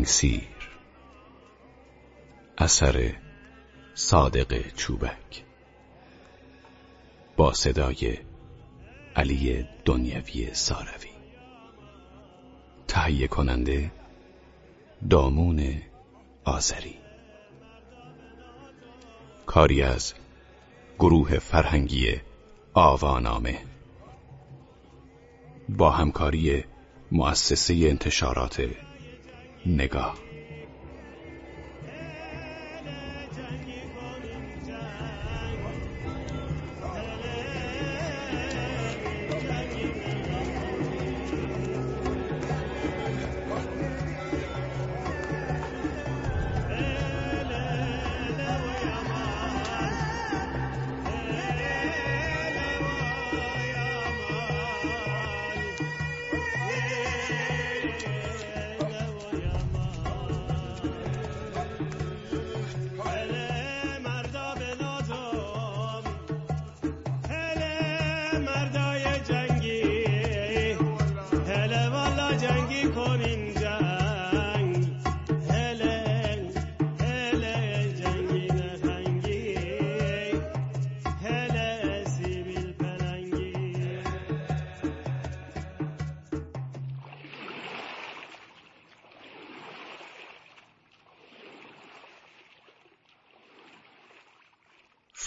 تنگسیر اثر صادق چوبک. با صدای علی دنیوی ساروی. تهیه کننده دامون آذری. کاری از گروه فرهنگی آوانامه. با همکاری مؤسسه انتشارات نگاه.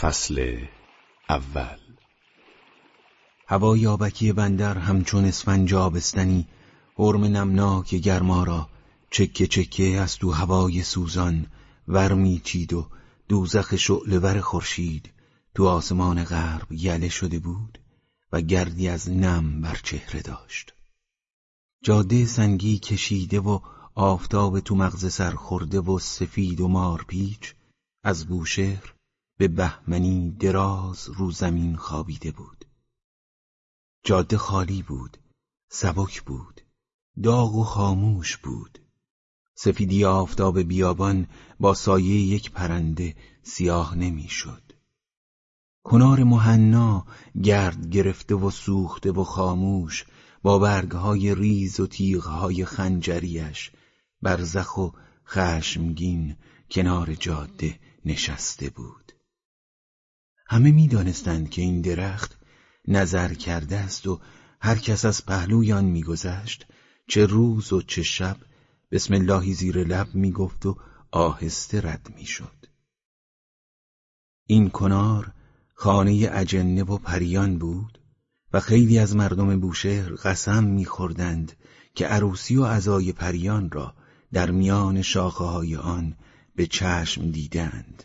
فصل اول. هوای آبکی بندر همچون اسفنج آبستنی حرم نمناک گرما را چکه چکه از تو هوای سوزان ورمیچید و دوزخ شعلور خورشید تو آسمان غرب یله شده بود و گردی از نم بر چهره داشت. جاده سنگی کشیده و آفتاب تو مغز سر خورده و سفید و مارپیچ از بوشهر به بهمنی دراز رو زمین خوابیده بود. جاده خالی بود سبک بود داغ و خاموش بود. سفیدی آفتاب بیابان با سایه یک پرنده سیاه نمی‌شد. کنار مهنا گرد گرفته و سوخته و خاموش با برگهای ریز و تیغهای خنجریش برزخ و خشمگین کنار جاده نشسته بود. همه می‌دانستند که این درخت نظر کرده است و هر کس از پهلوی آن میگذشت چه روز و چه شب بسم اللهی زیر لب می‌گفت و آهسته رد می‌شد. این کنار خانه اجنه و پریان بود و خیلی از مردم بوشهر قسم میخوردند که عروسی و عزای پریان را در میان شاخه های آن به چشم دیدند.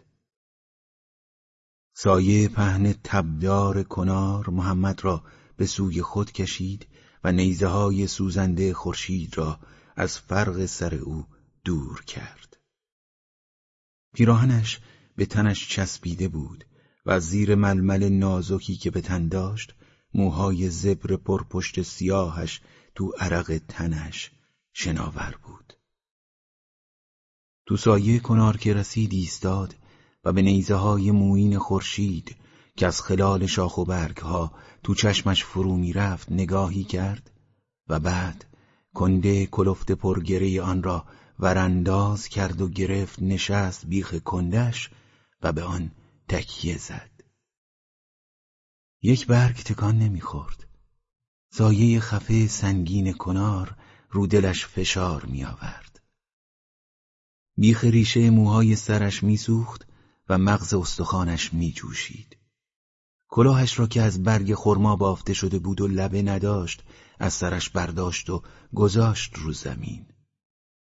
سایه پهن تبدار کنار محمد را به سوی خود کشید و نیزه های سوزنده خورشید را از فرق سر او دور کرد. پیراهنش به تنش چسبیده بود و زیر ململ نازکی که به تن داشت موهای زبر پرپشت سیاهش تو عرق تنش شناور بود. تو سایه کنار که رسید ایستاد و به نیزه های موین خورشید که از خلال شاخ و برگ ها تو چشمش فرو می رفت نگاهی کرد و بعد کنده کلفت پرگره آن را ورانداز کرد و گرفت نشست بیخ کندش و به آن تکیه زد یک برگ تکان نمی‌خورد. سایه خفه سنگین کنار رو دلش فشار می آورد. بیخ ریشه موهای سرش میسوخت و مغز استخوانش می جوشید. کلاهش را که از برگ خرما بافته شده بود و لبه نداشت از سرش برداشت و گذاشت رو زمین.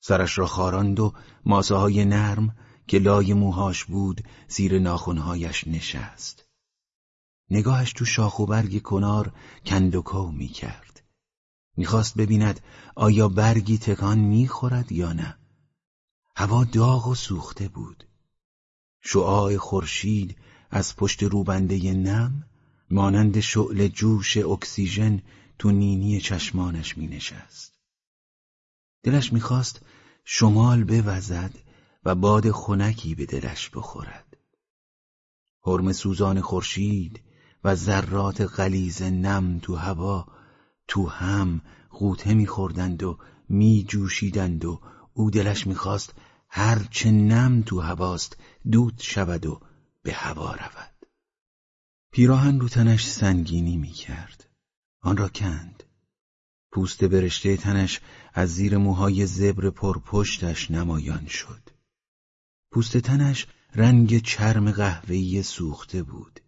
سرش را خاراند و ماسه های نرم که لای موهاش بود زیر ناخونهایش نشست. نگاهش تو شاخ و برگ کنار کندوکو می کرد. می‌خواست ببیند آیا برگی تکان می‌خورد یا نه. هوا داغ و سوخته بود. شعاع خورشید از پشت روبنده نم مانند شعل جوش اکسیژن تو نینی چشمانش می نشست. دلش می‌خواست شمال بوزد و باد خنکی به دلش بخورد. حرم سوزان خورشید و ذرات غلیز نم تو هوا تو هم غوطه میخوردند و میجوشیدند و او دلش می‌خواست هر چه نم تو هواست دود شود و به هوا رود. پیراهن رو تنش سنگینی می‌کرد آن را کند. پوست برشته تنش از زیر موهای زبر پرپشتش نمایان شد. پوست تنش رنگ چرم قهوه‌ای سوخته بود.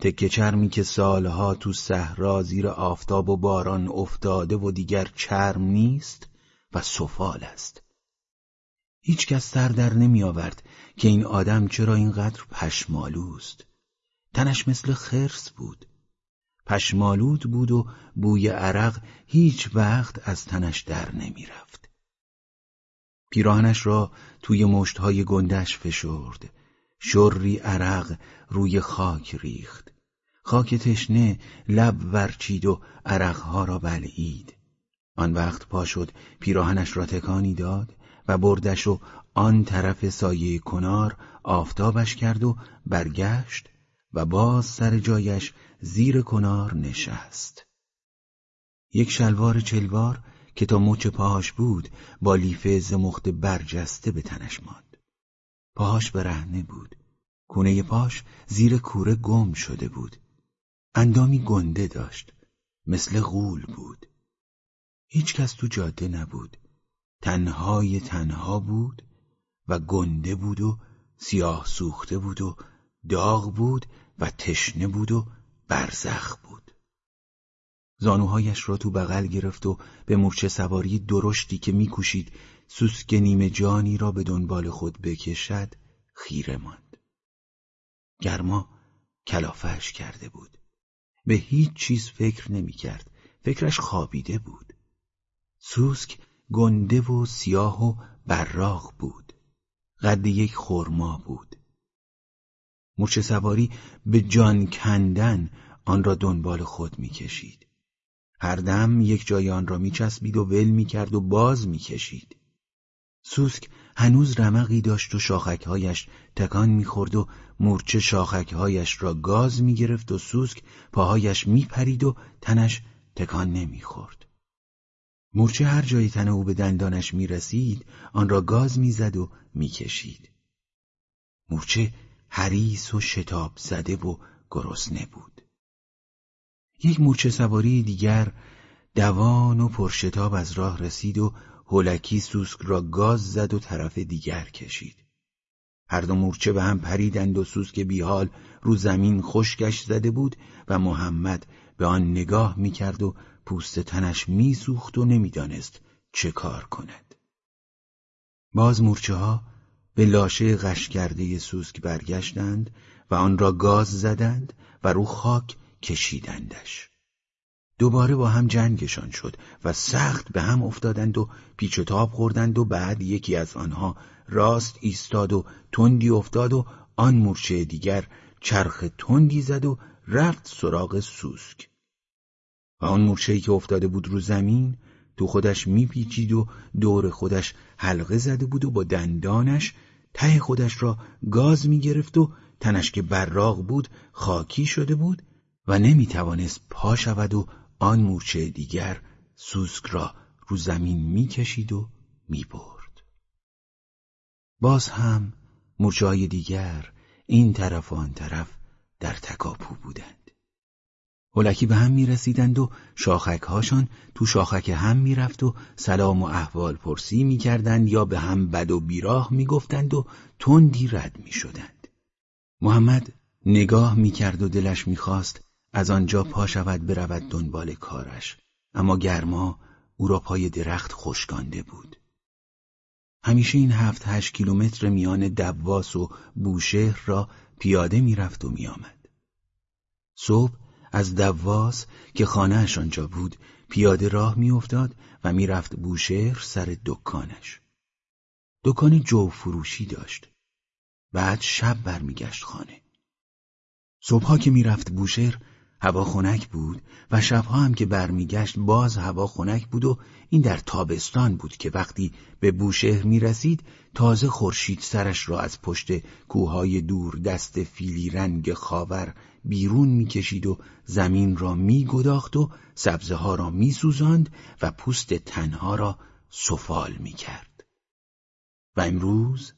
تکه چرمی که سالها تو صحرا زیر آفتاب و باران افتاده و دیگر چرم نیست و سفال است. هیچ کس سر در نمی آورد که این آدم چرا اینقدر پشمالوست. تنش مثل خرس بود. پشمالود بود و بوی عرق هیچ وقت از تنش در نمی رفت. پیراهنش را توی مشتهای گندش فشرد. شری عرق روی خاک ریخت. خاک تشنه لب ورچید و عرقها را بلعید. آن وقت پا شد پیراهنش را تکانی داد. و بردش و آن طرف سایه کنار آفتابش کرد و برگشت و باز سر جایش زیر کنار نشست. یک شلوار چلوار که تا مچ پاهاش بود با لیفه زمخت برجسته به تنش ماند. پاهاش برهنه بود. کونه پاش زیر کوره گم شده بود. اندامی گنده داشت. مثل غول بود. هیچ کس تو جاده نبود. تنهای تنها بود و گنده بود و سیاه سوخته بود و داغ بود و تشنه بود و برزخ بود. زانوهایش را تو بغل گرفت و به مورچه سواری درشتی که میکوشید سوسک نیمه جانی را به دنبال خود بکشد خیره ماند. گرما کلافش کرده بود. به هیچ چیز فکر نمی‌کرد. فکرش خوابیده بود. سوسک گنده و سیاه و براق بود. قد یک خرما بود. مورچه سواری به جان کندن آن را دنبال خود می‌کشید. هر دم یک جای آن را میچسبید و ول می‌کرد و باز می‌کشید. سوسک هنوز رمقی داشت و شاخکهایش تکان می‌خورد و مورچه شاخکهایش را گاز می‌گرفت و سوسک پاهایش میپرید و تنش تکان نمی‌خورد. مورچه هر جای تن او به دندانش می‌رسید آن را گاز می‌زد و می‌کشید. مورچه حریس و شتاب زده و گرسنه بود. یک مورچه سواری دیگر دوان و پرشتاب از راه رسید و هولکی سوسک را گاز زد و طرف دیگر کشید. هر دو مورچه به هم پریدند و سوسک بیحال رو زمین خشکش زده بود و محمد به آن نگاه می‌کرد و پوست تنش میسوخت و نمی‌دانست چه کار کند. باز مورچه ها به لاشه غش کرده سوسک برگشتند و آن را گاز زدند و رو خاک کشیدندش. دوباره با هم جنگشان شد و سخت به هم افتادند و پیچ و تاب خوردند و بعد یکی از آنها راست ایستاد و تندی افتاد و آن مورچه دیگر چرخ تندی زد و رفت سراغ سوسک. و آن مورچه‌ای که افتاده بود رو زمین تو خودش میپیچید و دور خودش حلقه زده بود و با دندانش ته خودش را گاز می‌گرفت و تنش که براغ بود خاکی شده بود و نمی‌توانست پا شود و آن مورچه دیگر سوسک را رو زمین می‌کشید و می‌برد. باز هم مورچه دیگر این طرف و آن طرف در تکاپو بودند. هلکی به هم می رسیدند و شاخک هاشان تو شاخک هم می رفت و سلام و احوال پرسی می کردند یا به هم بد و بیراه می گفتند و تندی رد می شدند. محمد نگاه می کرد و دلش می خواست از آنجا پا شود برود دنبال کارش اما گرما او را پای درخت خشکانده بود. همیشه این هفت هشت کیلومتر میان دواس و بوشهر را پیاده می‌رفت و میآمد. صبح از دواس که خانهاش آنجا بود پیاده راه میافتاد و می‌رفت بوشهر سر دکانش. دکان جو فروشی داشت. بعد شب برمیگشت خانه. صبحها که می‌رفت بوشهر هوا خنک بود و شبها هم که برمیگشت باز هوا خنک بود و این در تابستان بود که وقتی به بوشهر می‌رسید تازه خورشید سرش را از پشت کوههای دور دست فیلی رنگ خاور بیرون می‌کشید و زمین را میگداخت و سبزه ها را میسوزاند و پوست تنها را سفال می‌کرد و امروز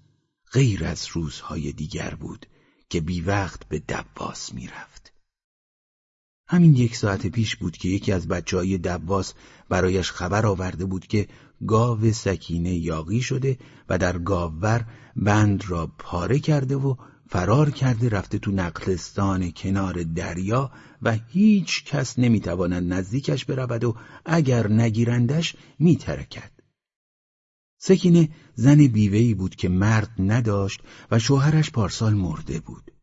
غیر از روزهای دیگر بود که بی وقت به دباس می‌رفت. همین یک ساعت پیش بود که یکی از بچه های دباس برایش خبر آورده بود که گاو سکینه یاقی شده و در گاوور بند را پاره کرده و فرار کرده رفته تو نقلستان کنار دریا و هیچ کس نمی‌تواند نزدیکش برود و اگر نگیرندش میترکد. سکینه زن بیوهی بود که مرد نداشت و شوهرش پارسال مرده بود.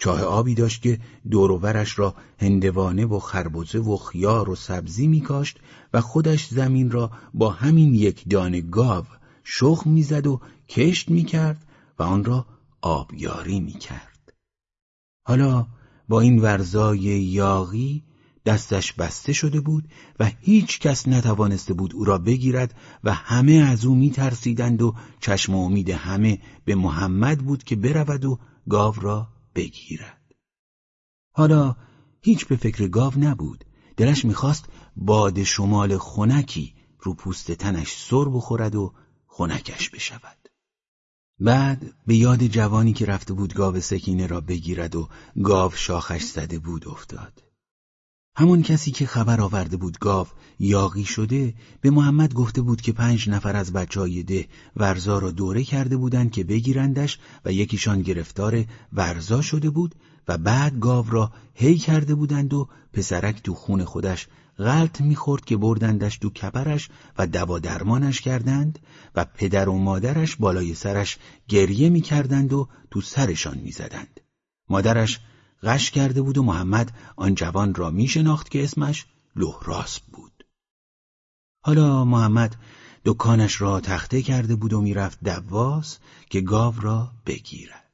چاه آبی داشت که دوروورش را هندوانه و خربزه و خیار و سبزی میکاشت و خودش زمین را با همین یک دانه گاو شخم می‌زد و کشت می‌کرد و آن را آبیاری می‌کرد. حالا با این ورزای یاغی دستش بسته شده بود و هیچ کس نتوانسته بود او را بگیرد و همه از او میترسیدند و چشم و امید همه به محمد بود که برود و گاو را بگیرد. حالا هیچ به فکر گاو نبود. دلش می‌خواست باد شمال خونکی رو پوست تنش سر بخورد و خونکش بشود. بعد به یاد جوانی که رفته بود گاو سکینه را بگیرد و گاو شاخش زده بود افتاد. همون کسی که خبر آورده بود گاو یاقی شده به محمد گفته بود که پنج نفر از بچهای ده ورزا را دوره کرده بودند که بگیرندش و یکیشان گرفتار ورزا شده بود و بعد گاو را هی کرده بودند و پسرک تو خون خودش غلط می‌خورد که بردندش تو کپرش و دوا درمانش کردند و پدر و مادرش بالای سرش گریه می‌کردند و تو سرشان می‌زدند. مادرش غش کرده بود و محمد آن جوان را می شناخت که اسمش لهراس بود. حالا محمد دکانش را تخته کرده بود و می‌رفت دواس که گاو را بگیرد.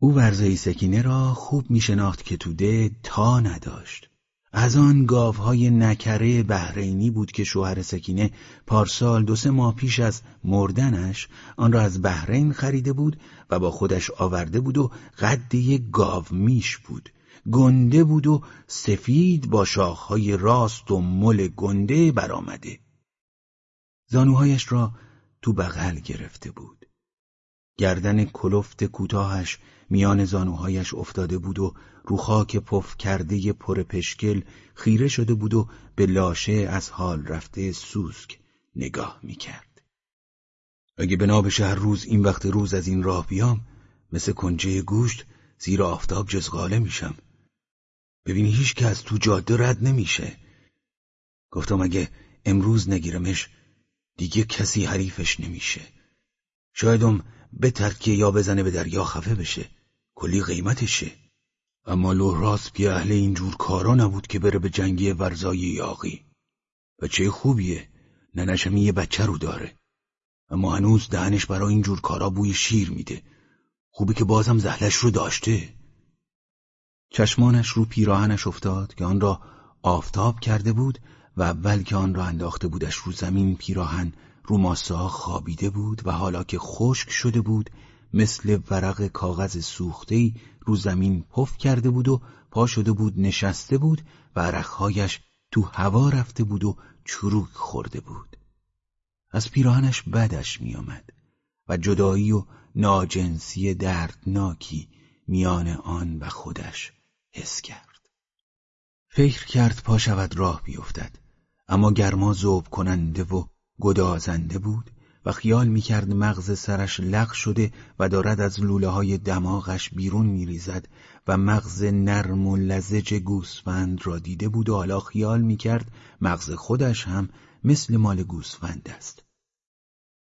او ورزه سکینه را خوب می شناخت که توده تا نداشت. از آن گاوهای نکره بهرینی بود که شوهر سکینه پارسال دو سه ماه پیش از مردنش آن را از بهرین خریده بود و با خودش آورده بود و قد یک گاو میش بود. گنده بود و سفید با شاخهای راست و مل گنده برآمده. زانوهایش را تو بغل گرفته بود. گردن کلفت کوتاهش میان زانوهایش افتاده بود و رو خاک پف کرده پر پشکل خیره شده بود و به لاشه از حال رفته سوسک نگاه می‌کرد. اگه بنا بشه هر روز این وقت روز از این راه بیام مثل کنجه گوشت زیر آفتاب جزغاله میشم. ببینی هیچ از تو جاده رد نمیشه. گفتم اگه امروز نگیرمش دیگه کسی حریفش نمیشه. شایدم به ترکیه یا بزنه به دریا خفه بشه. کلی قیمتشه. اما لوراس که اهل اینجور کارا نبود که بره به جنگی ورزای یاقی. بچه خوبیه. ننشم یه بچه رو داره. اما هنوز دهنش برای اینجور کارا بوی شیر میده. خوبی که بازم زهلش رو داشته. چشمانش رو پیراهنش افتاد که آن را آفتاب کرده بود و اول که آن را انداخته بودش رو زمین پیراهن رو ماسه خوابیده بود و حالا که خشک شده بود مثل ورق کاغذ سوختهی رو زمین پف کرده بود و پا شده بود نشسته بود و عرقهایش تو هوا رفته بود و چروک خورده بود. از پیراهنش بدش میآمد و جدایی و ناجنسی دردناکی میان آن و خودش حس کرد. فکر کرد پا شود راه بیفتد. اما گرما زوب کننده و گدازنده بود. و خیال می‌کرد مغز سرش لق شده و دارد از لوله های دماغش بیرون میریزد و مغز نرم و لزج گوسفند را دیده بود و حالا خیال می‌کرد مغز خودش هم مثل مال گوسفند است.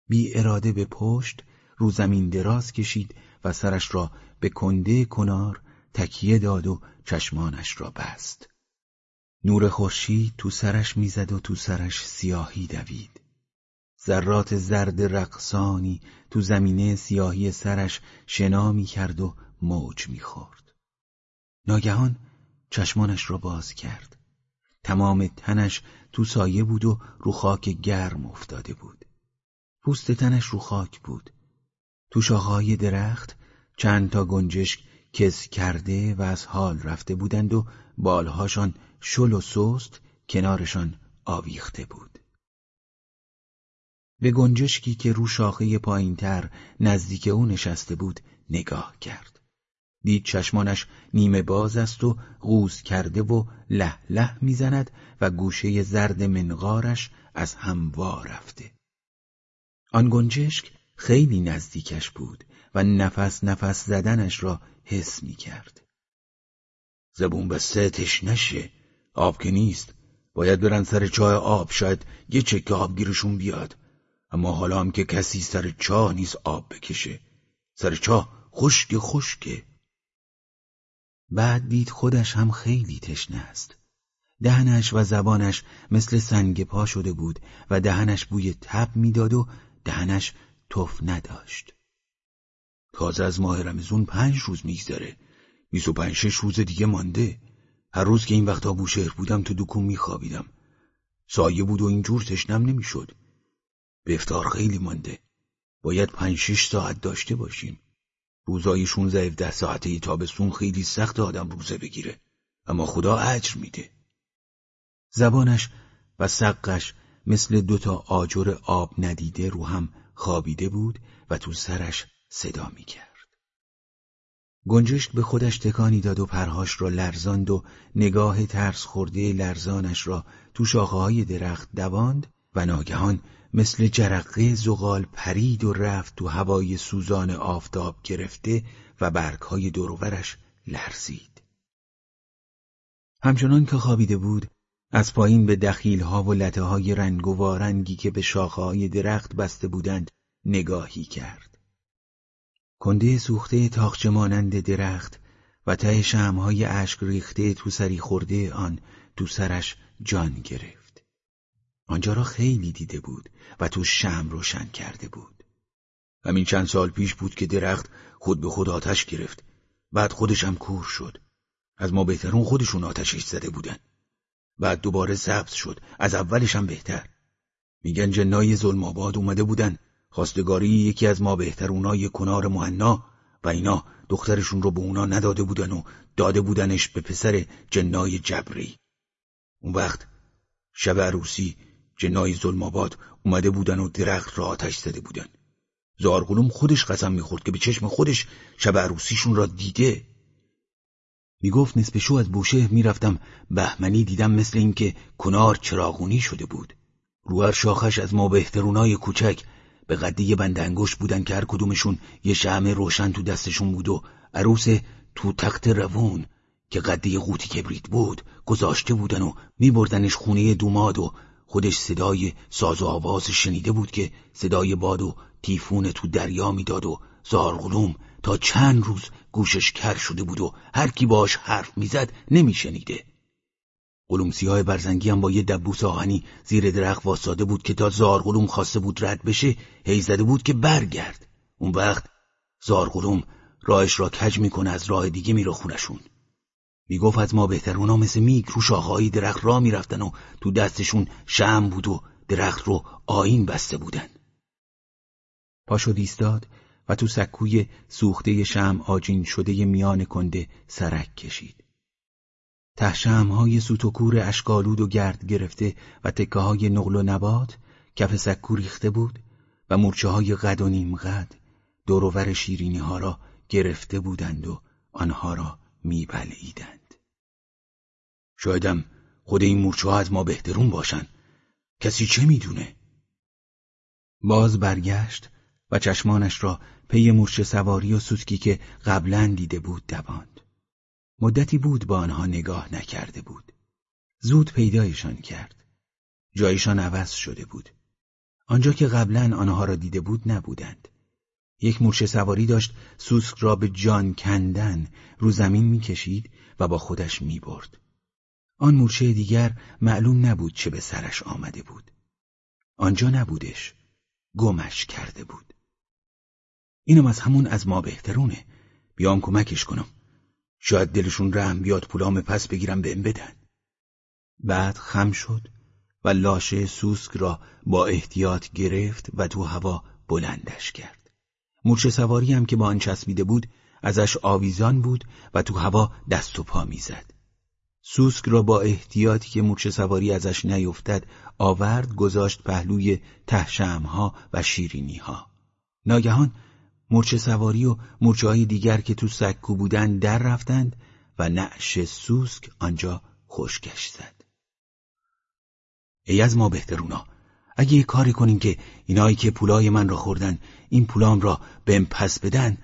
بی اراده به پشت رو زمین دراز کشید و سرش را به کنده کنار تکیه داد و چشمانش را بست. نور خورشید تو سرش می‌زد و تو سرش سیاهی دوید. ذرات زرد رقصانی تو زمینه سیاهی سرش شنا می کرد و موج می خورد. ناگهان چشمانش را باز کرد. تمام تنش تو سایه بود و رو خاک گرم افتاده بود. پوست تنش رو خاک بود. تو شاخهای درخت چند تا گنجشک کس کرده و از حال رفته بودند و بالهاشان شل و سست کنارشان آویخته بود. به گنجشکی که رو شاخه پایینتر نزدیک او نشسته بود نگاه کرد. دید چشمانش نیمه باز است و غوز کرده و له له می‌زند و گوشه زرد منقارش از هم وا رفته. آن گنجشک خیلی نزدیکش بود و نفس نفس زدنش را حس می کرد. زبون بسته نشه آب که نیست باید برن سر چای آب شاید یه چکه آبگیرشون بیاد اما حالا هم که کسی سر چاه نیست آب بکشه. سر چاه خشک خشکه. بعد دید خودش هم خیلی تشنه است. دهنش و زبانش مثل سنگ پا شده بود و دهنش بوی تب می‌داد و دهنش تف نداشت. تازه از ماه رمزون پنج روز میگذره. بیس و پنج شش روز دیگه مانده. هر روز که این وقتا بوشهر بودم تو دکون میخوابیدم. سایه بود و اینجور تشنم نمی‌شد. به افتار خیلی مانده. باید پنج شش ساعت داشته باشیم. روزای 16 ده ساعته ای تابستون خیلی سخت آدم روزه بگیره. اما خدا اجر میده. زبانش و سقش مثل دوتا آجر آب ندیده رو هم خوابیده بود و تو سرش صدا می‌کرد. گنجشک به خودش تکانی داد و پرهاش را لرزاند و نگاه ترس خورده لرزانش را تو شاخه های درخت دواند و ناگهان مثل جرقه زغال پرید و رفت تو هوای سوزان آفتاب گرفته و برگهای دورورش لرزید. همچنان که خوابیده بود از پایین به دخیلها و لطه های رنگ و وارنگی که به شاخه درخت بسته بودند نگاهی کرد. کنده سوخته تاخچه مانند درخت و ته شمهای اشک ریخته تو سری خورده آن تو سرش جان گرفت. آنجا را خیلی دیده بود و تو شم روشن کرده بود. همین چند سال پیش بود که درخت خود به خود آتش گرفت. بعد خودش هم کور شد. از ما بهترون خودشون آتشش زده بودن. بعد دوباره سبز شد. از اولش هم بهتر. میگن جنای ظلم آباد اومده بودن خواستگاری یکی از ما بهترونای کنار مهنا و اینا دخترشون رو به اونا نداده بودن و داده بودنش به پسر جنای جبری اون وقت شب عروسی جنای ظلماباد اومده بودن و درخت را آتش زده بودن. زارگلوم خودش قسم می‌خورد که به چشم خودش شب عروسیشون را دیده. می‌گفت نصف شو از بوشه می‌رفتم. بهمنی دیدم مثل اینکه کنار چراغونی شده بود. روهر شاخش از ما بهترونای کوچک. به قدی بند انگشت بودن که هر کدومشون یه شعم روشن تو دستشون بود و عروس تو تخت روون که قدی قوطی کبریت بود گذاشته بودن و میبردنش خونه دوماد و خودش صدای ساز و آواز شنیده بود که صدای باد و تیفون تو دریا می‌داد و زارغلوم تا چند روز گوشش کر شده بود و هر کی باش حرف می‌زد نمیشنیده. قلوم سیاه برزنگی هم با یه دبوس آهنی زیر درخت واساده بود که تا زارغلوم خواسته بود رد بشه هی زده بود که برگرد. اون وقت زارغلوم راهش را کج می‌کنه از راه دیگه میره خونشون می‌گفت از ما بهتر. اونا مثل میگ رو شاخهایی درخت را می‌رفتن و تو دستشون شم بود و درخت رو آین بسته بودن. پاشو دیستاد و تو سکوی سوخته شم آجین شده میان کنده سرک کشید. های سوتوکور اشکالود و گرد گرفته و تکه های نقل و نبات کف سکو ریخته بود و مورچه های قد و نیم قد دورور شیرینی ها را گرفته بودند و آنها را میبلعیدند. شایدم خود این مورچه از ما بهترون باشن کسی چه می‌دونه؟ باز برگشت و چشمانش را پی مورچه سواری و سوسکی که قبلا دیده بود دواند. مدتی بود با آنها نگاه نکرده بود. زود پیدایشان کرد. جایشان عوض شده بود. آنجا که قبلا آنها را دیده بود نبودند. یک مورچه سواری داشت سوسک را به جان کندن رو زمین می‌کشید و با خودش می‌برد. آن مورچه دیگر معلوم نبود چه به سرش آمده بود. آنجا نبودش. گمش کرده بود. اینم از همون از ما بهترونه. بیام کمکش کنم. شاید دلشون رحم بیاد پولام پس بگیرم بهم بدن بعد خم شد و لاشه سوسک را با احتیاط گرفت و تو هوا بلندش کرد مورچه سواری هم که با آن چسبیده بود ازش آویزان بود و تو هوا دست و پا می‌زد. سوسک را با احتیاطی که مورچه سواری ازش نیفتد آورد گذاشت پهلوی تهشمها و شیرینیها. ناگهان مورچه سواری و مورچه های دیگر که تو سکو بودن در رفتند و نعش سوسک آنجا خوشگش زد. ای از ما بهترونا اگه یه کاری کنیم که اینایی که پولای من را خوردن این پولام را بهم پس بدن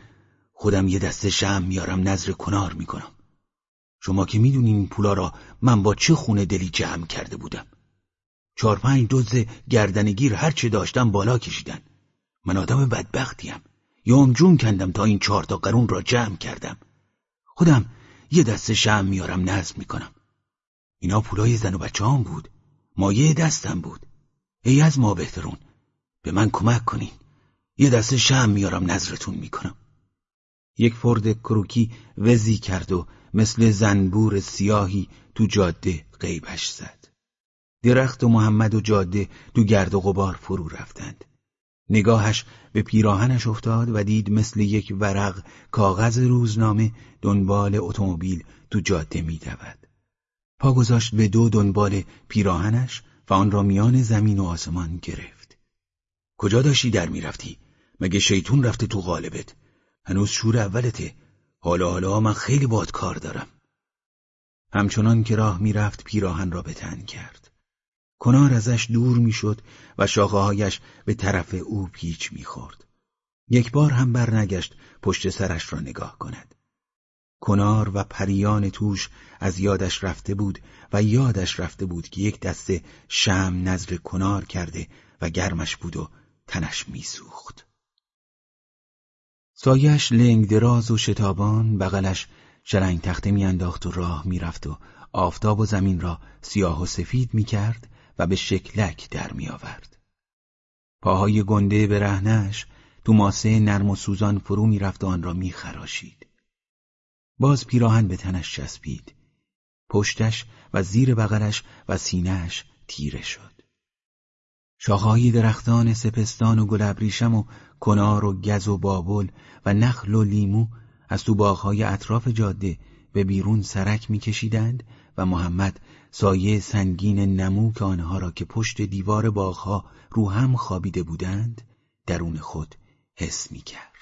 خودم یه دسته شم میارم نظر کنار می‌کنم. شما که می‌دونین این پولا را من با چه خونه دلی جمع کرده بودم. چهار پنج دوز گردنگیر هر چه داشتم بالا کشیدن. من آدم بدبختیم. یوم جون کندم تا این چهار تا قرون را جمع کردم. خودم یه دسته شم میارم نظم می‌کنم. اینا پولای زن و بچه هم بود. مایه دستم بود. ای از ما بهترون. به من کمک کنین. یه دسته شم میارم نظرتون می‌کنم. یک فرد کروکی وزی کرد و مثل زنبور سیاهی تو جاده غیبش زد. درخت و محمد و جاده تو گرد و غبار فرو رفتند. نگاهش به پیراهنش افتاد و دید مثل یک ورق کاغذ روزنامه دنبال اتومبیل تو جاده میدود. پا گذاشت به دو دنبال پیراهنش و آن را میان زمین و آسمان گرفت. کجا داشتی در می‌رفتی؟ مگه شیطون رفته تو غالبت؟ هنوز شور اولته. حالا حالا من خیلی باد کار دارم. همچنان که راه می‌رفت پیراهن را به تن کرد. کنار ازش دور می‌شد و شاخههایش به طرف او پیچ می‌خورد. یک بار هم برنگشت پشت سرش را نگاه کند. کنار و پریان توش از یادش رفته بود و یادش رفته بود که یک دسته شم نظر کنار کرده و گرمش بود و تنش میسوخت. سایش لنگ دراز و شتابان بغلش شرنگ تخته میانداخت و راه می‌رفت و آفتاب و زمین را سیاه و سفید می‌کرد و به شکلک در میآورد. پاهای گنده به رهنش تو ماسه نرم و سوزان فرو می‌رفت و آن را میخراشید. باز پیراهن به تنش چسبید. پشتش و زیر بغلش و سینهش تیره شد. شاخههای درختان سپستان و گل ابریشم و کنار و گز و بابل و نخل و لیمو از تو باغهای اطراف جاده به بیرون سرک میکشیدند و محمد سایه سنگین نموک آنها را که پشت دیوار باغها رو هم خوابیده بودند درون خود حس می کرد.